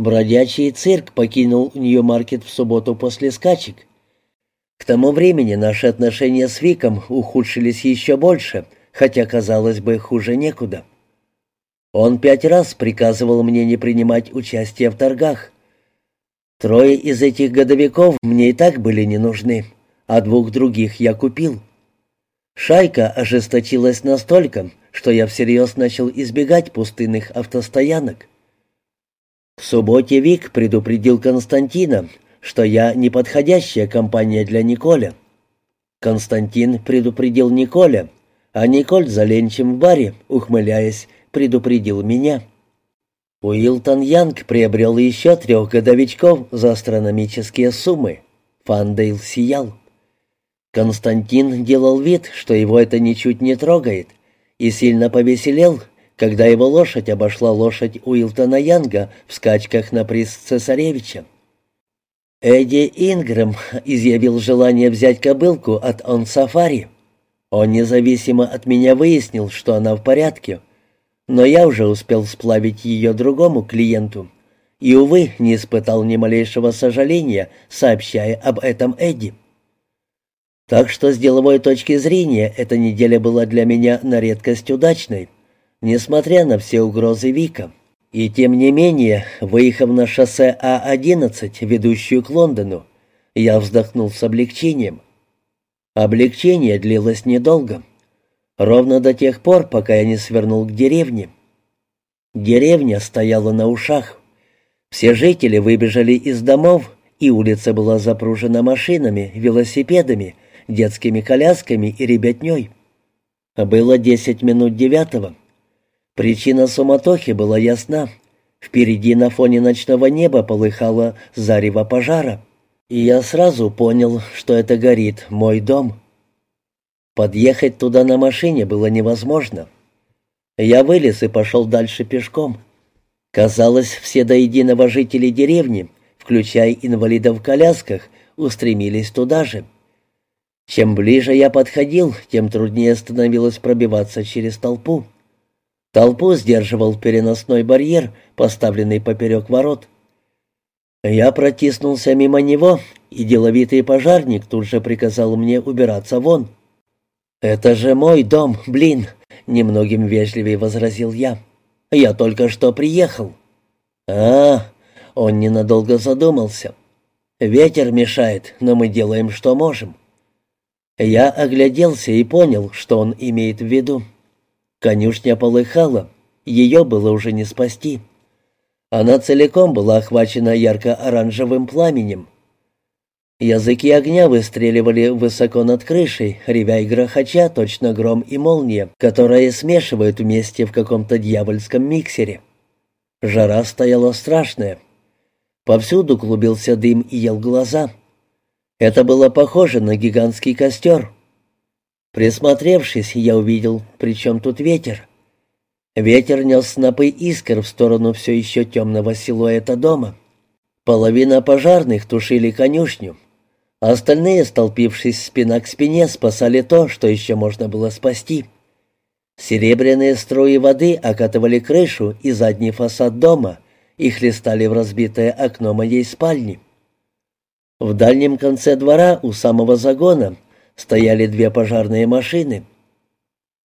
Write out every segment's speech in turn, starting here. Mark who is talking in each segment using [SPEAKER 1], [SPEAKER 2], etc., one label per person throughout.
[SPEAKER 1] Бродячий цирк покинул Нью-Маркет в субботу после скачек. К тому времени наши отношения с Виком ухудшились еще больше, хотя, казалось бы, хуже некуда. Он пять раз приказывал мне не принимать участие в торгах. Трое из этих годовиков мне и так были не нужны, а двух других я купил. Шайка ожесточилась настолько, что я всерьез начал избегать пустынных автостоянок. В субботе Вик предупредил Константина, что я неподходящая компания для Николя. Константин предупредил Николя, а Николь за ленчем в баре, ухмыляясь, предупредил меня. Уилтон Янг приобрел еще трех годовичков за астрономические суммы. Фандейл сиял. Константин делал вид, что его это ничуть не трогает, и сильно повеселел, когда его лошадь обошла лошадь Уилтона Янга в скачках на приз цесаревича. Эдди Ингрэм изъявил желание взять кобылку от Он Сафари. Он независимо от меня выяснил, что она в порядке, но я уже успел сплавить ее другому клиенту и, увы, не испытал ни малейшего сожаления, сообщая об этом Эдди. Так что с деловой точки зрения эта неделя была для меня на редкость удачной — несмотря на все угрозы Вика. И тем не менее, выехав на шоссе А-11, ведущую к Лондону, я вздохнул с облегчением. Облегчение длилось недолго. Ровно до тех пор, пока я не свернул к деревне. Деревня стояла на ушах. Все жители выбежали из домов, и улица была запружена машинами, велосипедами, детскими колясками и ребятней. Было десять минут девятого. Причина суматохи была ясна. Впереди на фоне ночного неба полыхало зарево пожара. И я сразу понял, что это горит мой дом. Подъехать туда на машине было невозможно. Я вылез и пошел дальше пешком. Казалось, все до единого жители деревни, включая инвалидов в колясках, устремились туда же. Чем ближе я подходил, тем труднее становилось пробиваться через толпу. Толпу сдерживал переносной барьер, поставленный поперек ворот. Я протиснулся мимо него, и деловитый пожарник тут же приказал мне убираться вон. «Это же мой дом, блин!» — немногим вежливее возразил я. «Я только что приехал». «А, он ненадолго задумался. Ветер мешает, но мы делаем, что можем». Я огляделся и понял, что он имеет в виду. Конюшня полыхала, ее было уже не спасти. Она целиком была охвачена ярко-оранжевым пламенем. Языки огня выстреливали высоко над крышей, ревя и грохоча, точно гром и молния, которые смешивают вместе в каком-то дьявольском миксере. Жара стояла страшная. Повсюду клубился дым и ел глаза. Это было похоже на гигантский костер, Присмотревшись, я увидел, при чем тут ветер. Ветер нес снопы искр в сторону все еще темного силуэта дома. Половина пожарных тушили конюшню. Остальные, столпившись спина к спине, спасали то, что еще можно было спасти. Серебряные струи воды окатывали крышу и задний фасад дома и хлестали в разбитое окно моей спальни. В дальнем конце двора, у самого загона, стояли две пожарные машины.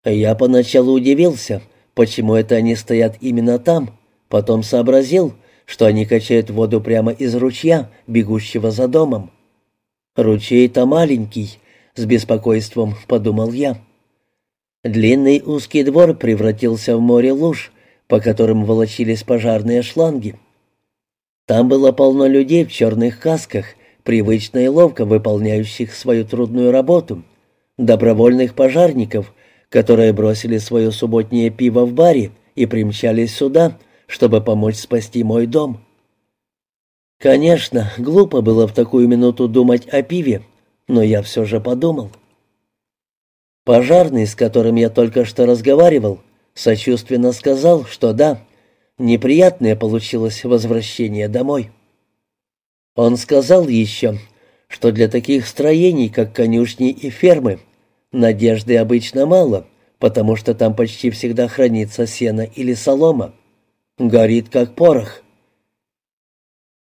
[SPEAKER 1] Я поначалу удивился, почему это они стоят именно там, потом сообразил, что они качают воду прямо из ручья, бегущего за домом. «Ручей-то маленький», — с беспокойством подумал я. Длинный узкий двор превратился в море луж, по которым волочились пожарные шланги. Там было полно людей в черных касках привычно и ловко выполняющих свою трудную работу, добровольных пожарников, которые бросили свое субботнее пиво в баре и примчались сюда, чтобы помочь спасти мой дом. Конечно, глупо было в такую минуту думать о пиве, но я все же подумал. Пожарный, с которым я только что разговаривал, сочувственно сказал, что да, неприятное получилось возвращение домой. Он сказал еще, что для таких строений, как конюшни и фермы, надежды обычно мало, потому что там почти всегда хранится сено или солома. Горит, как порох.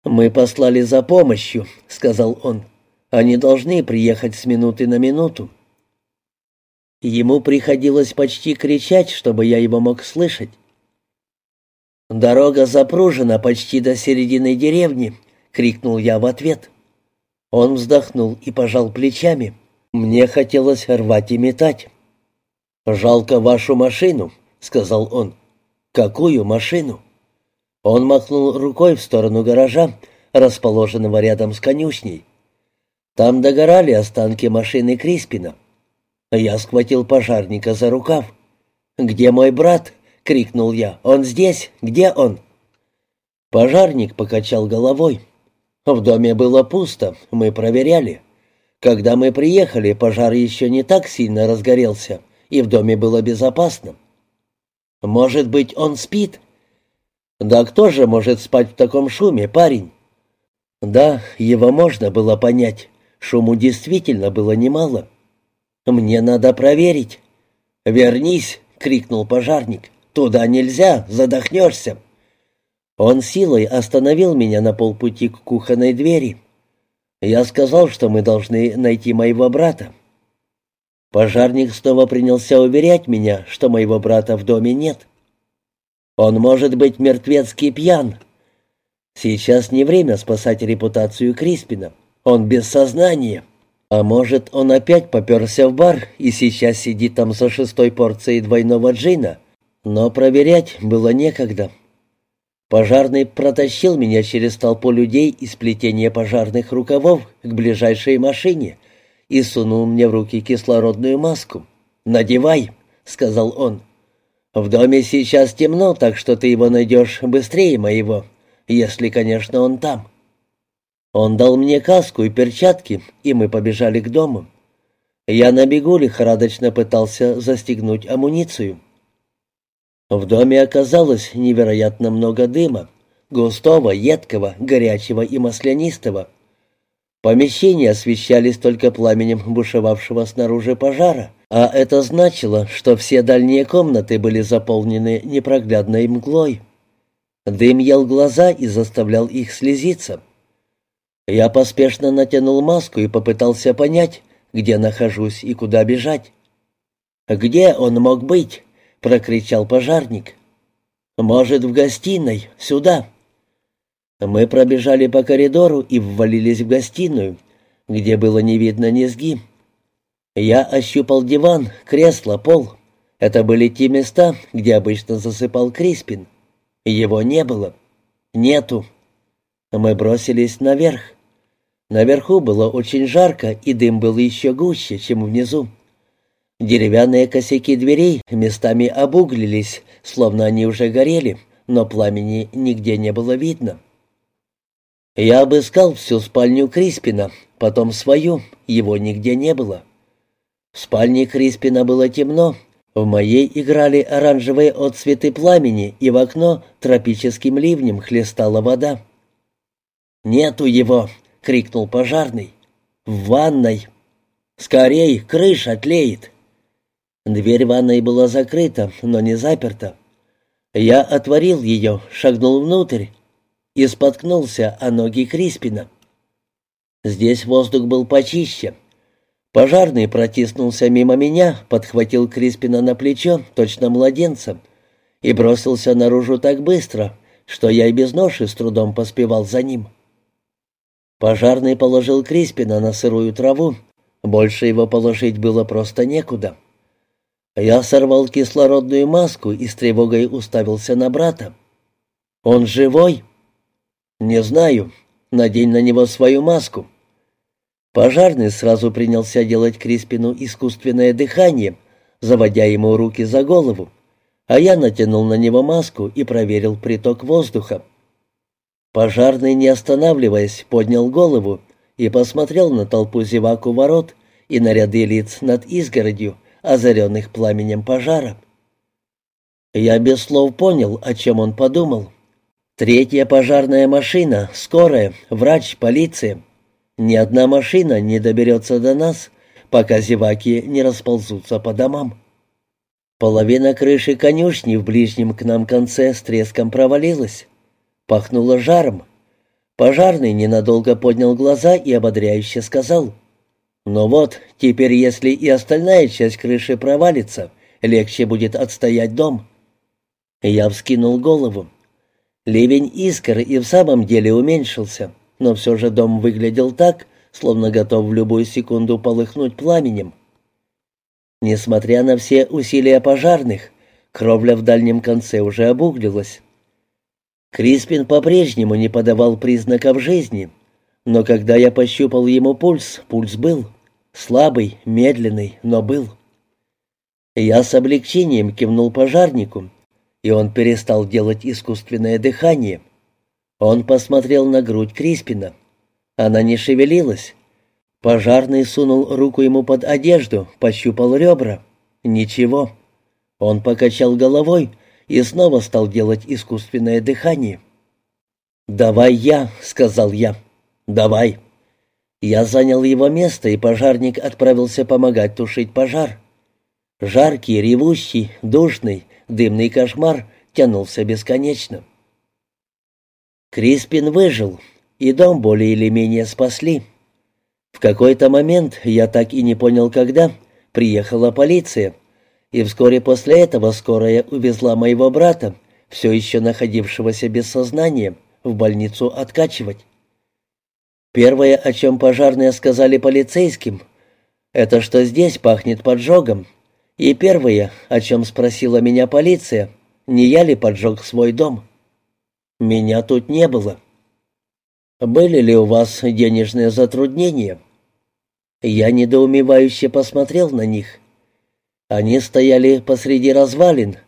[SPEAKER 1] «Мы послали за помощью», — сказал он. «Они должны приехать с минуты на минуту». Ему приходилось почти кричать, чтобы я его мог слышать. «Дорога запружена почти до середины деревни», — крикнул я в ответ. Он вздохнул и пожал плечами. Мне хотелось рвать и метать. «Жалко вашу машину», — сказал он. «Какую машину?» Он махнул рукой в сторону гаража, расположенного рядом с конюшней. Там догорали останки машины Криспина. Я схватил пожарника за рукав. «Где мой брат?» — крикнул я. «Он здесь? Где он?» Пожарник покачал головой. В доме было пусто, мы проверяли. Когда мы приехали, пожар еще не так сильно разгорелся, и в доме было безопасно. «Может быть, он спит?» «Да кто же может спать в таком шуме, парень?» «Да, его можно было понять. Шуму действительно было немало». «Мне надо проверить». «Вернись!» — крикнул пожарник. «Туда нельзя, задохнешься». Он силой остановил меня на полпути к кухонной двери. Я сказал, что мы должны найти моего брата. Пожарник снова принялся уверять меня, что моего брата в доме нет. Он может быть мертвецкий пьян. Сейчас не время спасать репутацию Криспина. Он без сознания. А может, он опять поперся в бар и сейчас сидит там за шестой порцией двойного джина. Но проверять было некогда. Пожарный протащил меня через толпу людей из плетения пожарных рукавов к ближайшей машине и сунул мне в руки кислородную маску. «Надевай», — сказал он. В доме сейчас темно, так что ты его найдешь быстрее моего, если, конечно, он там». Он дал мне каску и перчатки, и мы побежали к дому. Я на бегу лихорадочно пытался застегнуть амуницию. В доме оказалось невероятно много дыма, густого, едкого, горячего и маслянистого. Помещения освещались только пламенем бушевавшего снаружи пожара, а это значило, что все дальние комнаты были заполнены непроглядной мглой. Дым ел глаза и заставлял их слезиться. Я поспешно натянул маску и попытался понять, где нахожусь и куда бежать. «Где он мог быть?» — прокричал пожарник. «Может, в гостиной, сюда». Мы пробежали по коридору и ввалились в гостиную, где было не видно низги. Я ощупал диван, кресло, пол. Это были те места, где обычно засыпал Криспин. Его не было. Нету. Мы бросились наверх. Наверху было очень жарко, и дым был еще гуще, чем внизу. Деревянные косяки дверей местами обуглились, словно они уже горели, но пламени нигде не было видно. Я обыскал всю спальню Криспина, потом свою, его нигде не было. В спальне Криспина было темно, в моей играли оранжевые отцветы пламени, и в окно тропическим ливнем хлестала вода. «Нету его!» — крикнул пожарный. «В ванной!» «Скорей, крыша тлеет!» Дверь ванной была закрыта, но не заперта. Я отворил ее, шагнул внутрь и споткнулся о ноги Криспина. Здесь воздух был почище. Пожарный протиснулся мимо меня, подхватил Криспина на плечо, точно младенца, и бросился наружу так быстро, что я и без ноши с трудом поспевал за ним. Пожарный положил Криспина на сырую траву, больше его положить было просто некуда. Я сорвал кислородную маску и с тревогой уставился на брата. «Он живой?» «Не знаю. Надень на него свою маску». Пожарный сразу принялся делать Криспину искусственное дыхание, заводя ему руки за голову, а я натянул на него маску и проверил приток воздуха. Пожарный, не останавливаясь, поднял голову и посмотрел на толпу зевак у ворот и на ряды лиц над изгородью, озаренных пламенем пожара. Я без слов понял, о чем он подумал. Третья пожарная машина, скорая, врач, полиция — ни одна машина не доберется до нас, пока зеваки не расползутся по домам. Половина крыши конюшни в ближнем к нам конце с треском провалилась. Пахнуло жаром. Пожарный ненадолго поднял глаза и ободряюще сказал. «Ну вот, теперь если и остальная часть крыши провалится, легче будет отстоять дом». Я вскинул голову. Ливень искр и в самом деле уменьшился, но все же дом выглядел так, словно готов в любую секунду полыхнуть пламенем. Несмотря на все усилия пожарных, кровля в дальнем конце уже обуглилась. Криспин по-прежнему не подавал признаков жизни, но когда я пощупал ему пульс, пульс был. Слабый, медленный, но был. Я с облегчением кивнул пожарнику, и он перестал делать искусственное дыхание. Он посмотрел на грудь Криспина. Она не шевелилась. Пожарный сунул руку ему под одежду, пощупал ребра. Ничего. Он покачал головой и снова стал делать искусственное дыхание. «Давай я», — сказал я. «Давай». Я занял его место, и пожарник отправился помогать тушить пожар. Жаркий, ревущий, душный, дымный кошмар тянулся бесконечно. Криспин выжил, и дом более или менее спасли. В какой-то момент, я так и не понял когда, приехала полиция, и вскоре после этого скорая увезла моего брата, все еще находившегося без сознания, в больницу откачивать. Первое, о чем пожарные сказали полицейским, это что здесь пахнет поджогом, и первое, о чем спросила меня полиция, не я ли поджег свой дом. Меня тут не было. «Были ли у вас денежные затруднения?» Я недоумевающе посмотрел на них. Они стояли посреди развалин,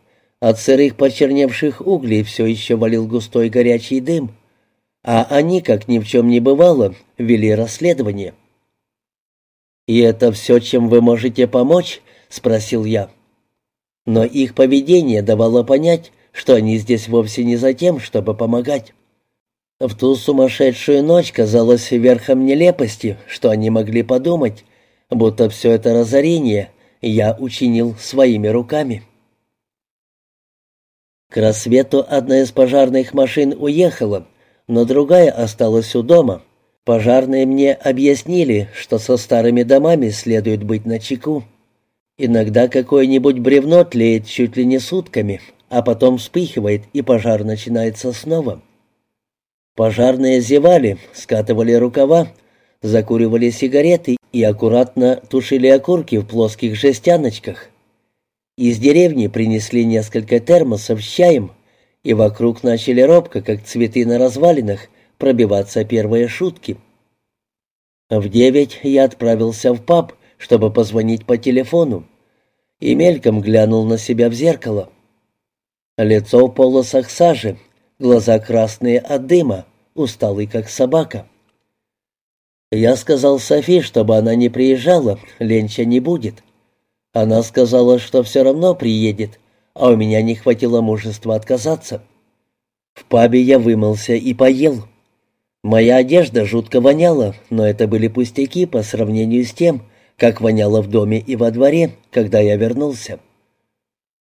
[SPEAKER 1] от сырых почерневших углей все еще валил густой горячий дым, а они, как ни в чем не бывало, вели расследование. «И это все, чем вы можете помочь?» — спросил я. Но их поведение давало понять, что они здесь вовсе не за тем, чтобы помогать. В ту сумасшедшую ночь казалось верхом нелепости, что они могли подумать, будто все это разорение я учинил своими руками. К рассвету одна из пожарных машин уехала, но другая осталась у дома. Пожарные мне объяснили, что со старыми домами следует быть начеку. Иногда какое-нибудь бревно тлеет чуть ли не сутками, а потом вспыхивает, и пожар начинается снова. Пожарные зевали, скатывали рукава, закуривали сигареты и аккуратно тушили окурки в плоских жестяночках. Из деревни принесли несколько термосов с чаем, и вокруг начали робко, как цветы на развалинах, пробиваться первые шутки. В девять я отправился в паб, чтобы позвонить по телефону, и мельком глянул на себя в зеркало. Лицо в полосах сажи, глаза красные от дыма, усталый как собака. Я сказал Софи, чтобы она не приезжала, ленча не будет. Она сказала, что все равно приедет, а у меня не хватило мужества отказаться. В пабе я вымылся и поел. Моя одежда жутко воняла, но это были пустяки по сравнению с тем, как воняло в доме и во дворе, когда я вернулся.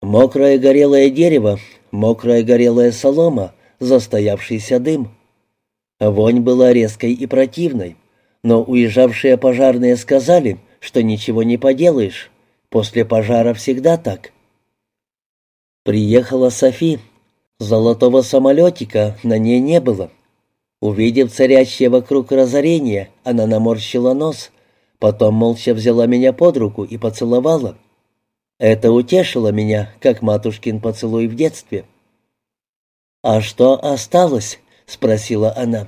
[SPEAKER 1] Мокрое горелое дерево, мокрая горелая солома, застоявшийся дым. Вонь была резкой и противной, но уезжавшие пожарные сказали, что ничего не поделаешь, после пожара всегда так. Приехала Софи. Золотого самолетика на ней не было. Увидев царящее вокруг разорение, она наморщила нос, потом молча взяла меня под руку и поцеловала. Это утешило меня, как матушкин поцелуй в детстве. «А что осталось?» — спросила она.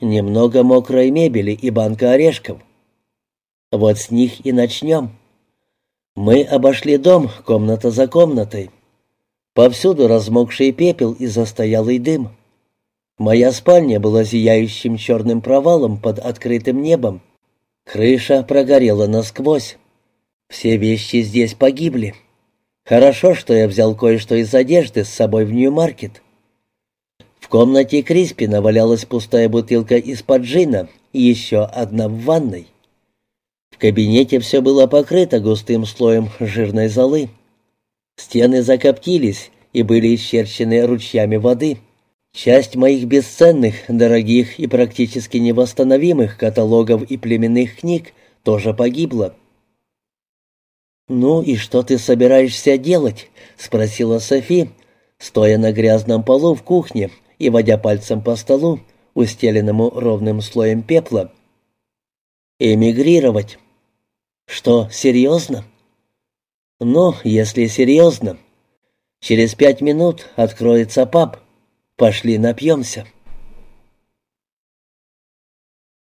[SPEAKER 1] «Немного мокрой мебели и банка орешков. Вот с них и начнем». Мы обошли дом комната за комнатой. Повсюду размокший пепел и застоялый дым. Моя спальня была зияющим черным провалом под открытым небом. Крыша прогорела насквозь. Все вещи здесь погибли. Хорошо, что я взял кое-что из одежды с собой в Нью-Маркет. В комнате Криспина валялась пустая бутылка из-под джина и еще одна в ванной. В кабинете все было покрыто густым слоем жирной золы. Стены закоптились и были исчерчены ручьями воды. Часть моих бесценных, дорогих и практически невосстановимых каталогов и племенных книг тоже погибла. «Ну и что ты собираешься делать?» — спросила Софи, стоя на грязном полу в кухне и водя пальцем по столу, устеленному ровным слоем пепла. «Эмигрировать». «Что, серьезно?» «Ну, если серьезно. Через пять минут откроется паб. Пошли напьемся».